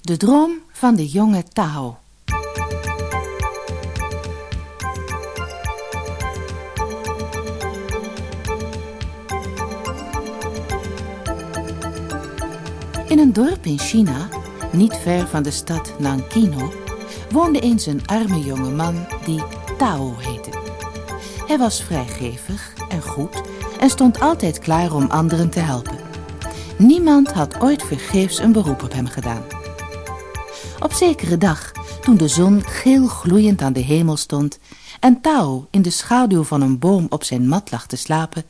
De droom van de jonge Tao. In een dorp in China, niet ver van de stad Nankino, woonde eens een arme jonge man die Tao heette. Hij was vrijgevig en goed en stond altijd klaar om anderen te helpen. Niemand had ooit vergeefs een beroep op hem gedaan. Op zekere dag, toen de zon geel gloeiend aan de hemel stond en Tao in de schaduw van een boom op zijn mat lag te slapen,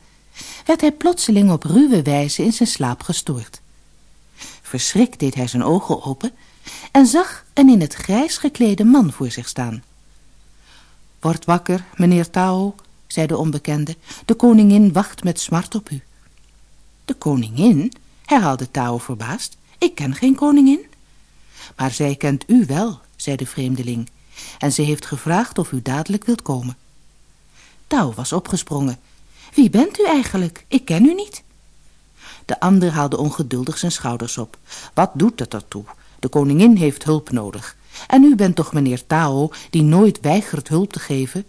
werd hij plotseling op ruwe wijze in zijn slaap gestoord. Verschrikt deed hij zijn ogen open en zag een in het grijs geklede man voor zich staan. Word wakker, meneer Tao, zei de onbekende, de koningin wacht met smart op u. De koningin, herhaalde Tao verbaasd, ik ken geen koningin. Maar zij kent u wel, zei de vreemdeling, en ze heeft gevraagd of u dadelijk wilt komen. Tao was opgesprongen. Wie bent u eigenlijk? Ik ken u niet. De ander haalde ongeduldig zijn schouders op. Wat doet het ertoe? De koningin heeft hulp nodig. En u bent toch meneer Tao, die nooit weigert hulp te geven?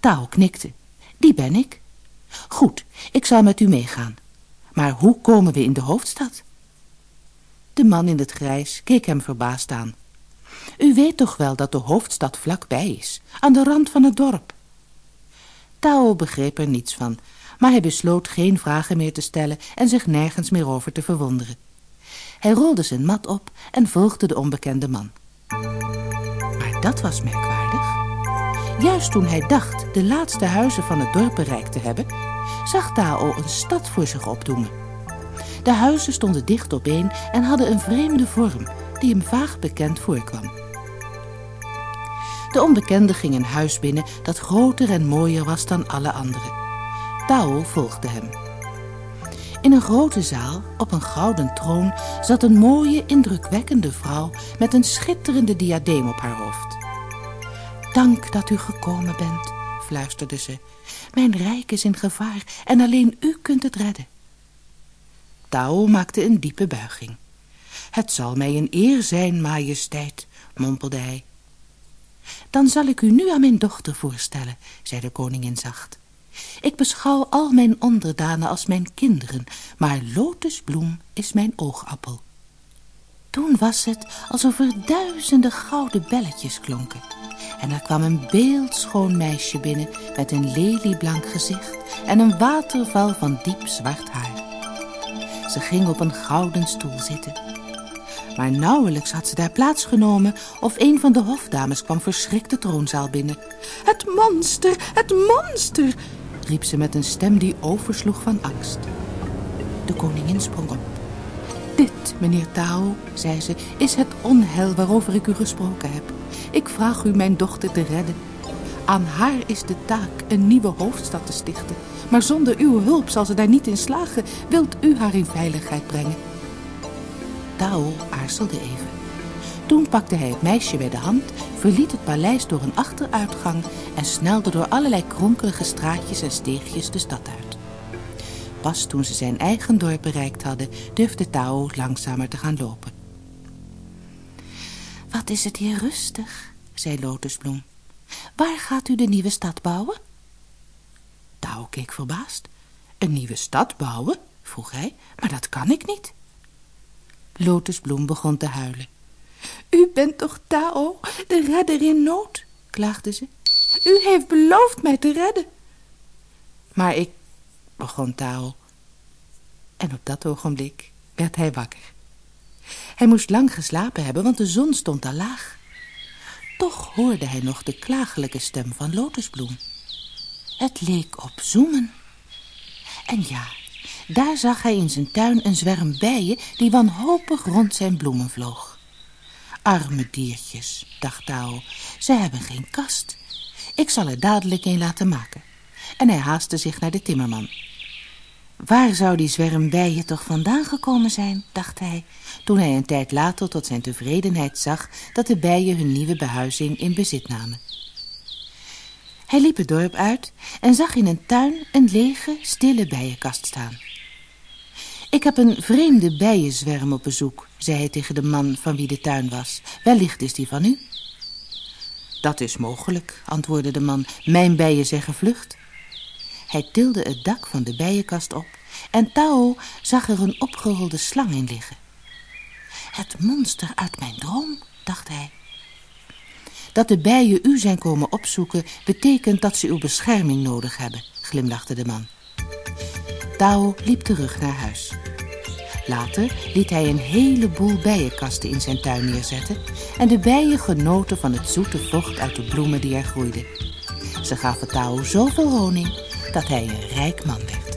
Tao knikte. Die ben ik. Goed, ik zal met u meegaan. Maar hoe komen we in de hoofdstad? De man in het grijs keek hem verbaasd aan. U weet toch wel dat de hoofdstad vlakbij is, aan de rand van het dorp. Tao begreep er niets van, maar hij besloot geen vragen meer te stellen en zich nergens meer over te verwonderen. Hij rolde zijn mat op en volgde de onbekende man. Maar dat was merkwaardig. Juist toen hij dacht de laatste huizen van het dorp bereikt te hebben, zag Tao een stad voor zich opdoemen. De huizen stonden dicht opeen en hadden een vreemde vorm die hem vaag bekend voorkwam. De onbekende ging een huis binnen dat groter en mooier was dan alle andere. Tao volgde hem. In een grote zaal, op een gouden troon, zat een mooie, indrukwekkende vrouw met een schitterende diadeem op haar hoofd. Dank dat u gekomen bent, fluisterde ze. Mijn rijk is in gevaar en alleen u kunt het redden. Tao maakte een diepe buiging. Het zal mij een eer zijn, majesteit, mompelde hij. Dan zal ik u nu aan mijn dochter voorstellen, zei de koningin zacht. Ik beschouw al mijn onderdanen als mijn kinderen, maar lotusbloem is mijn oogappel. Toen was het alsof er duizenden gouden belletjes klonken. En er kwam een beeldschoon meisje binnen met een lelieblank gezicht en een waterval van diep zwart haar. Ze ging op een gouden stoel zitten. Maar nauwelijks had ze daar plaatsgenomen of een van de hofdames kwam verschrikt de troonzaal binnen. Het monster, het monster, riep ze met een stem die oversloeg van angst. De koningin sprong op. Dit, meneer Tao, zei ze, is het onheil waarover ik u gesproken heb. Ik vraag u mijn dochter te redden. Aan haar is de taak een nieuwe hoofdstad te stichten. Maar zonder uw hulp zal ze daar niet in slagen. Wilt u haar in veiligheid brengen? Tao aarzelde even. Toen pakte hij het meisje bij de hand, verliet het paleis door een achteruitgang en snelde door allerlei kronkelige straatjes en steegjes de stad uit. Pas toen ze zijn eigen dorp bereikt hadden, durfde Tao langzamer te gaan lopen. Wat is het hier rustig, zei Lotusbloem. Waar gaat u de nieuwe stad bouwen? Tao keek verbaasd. Een nieuwe stad bouwen? vroeg hij, maar dat kan ik niet. Lotusbloem begon te huilen. U bent toch Tao, de redder in nood, klaagde ze. U heeft beloofd mij te redden. Maar ik, begon Tao. En op dat ogenblik werd hij wakker. Hij moest lang geslapen hebben, want de zon stond al laag. Toch hoorde hij nog de klagelijke stem van Lotusbloem. Het leek op zoemen. En ja, daar zag hij in zijn tuin een zwerm bijen die wanhopig rond zijn bloemen vloog. Arme diertjes, dacht Tao, ze hebben geen kast. Ik zal er dadelijk een laten maken. En hij haastte zich naar de timmerman. Waar zou die zwerm bijen toch vandaan gekomen zijn, dacht hij, toen hij een tijd later tot zijn tevredenheid zag dat de bijen hun nieuwe behuizing in bezit namen. Hij liep het dorp uit en zag in een tuin een lege, stille bijenkast staan. Ik heb een vreemde bijenzwerm op bezoek, zei hij tegen de man van wie de tuin was. Wellicht is die van u? Dat is mogelijk, antwoordde de man. Mijn bijen zijn gevlucht. Hij tilde het dak van de bijenkast op en Tao zag er een opgerolde slang in liggen. Het monster uit mijn droom, dacht hij. Dat de bijen u zijn komen opzoeken betekent dat ze uw bescherming nodig hebben, glimlachte de man. Tao liep terug naar huis. Later liet hij een heleboel bijenkasten in zijn tuin neerzetten en de bijen genoten van het zoete vocht uit de bloemen die er groeiden. Ze gaven Tao zoveel honing dat hij een rijk man werd.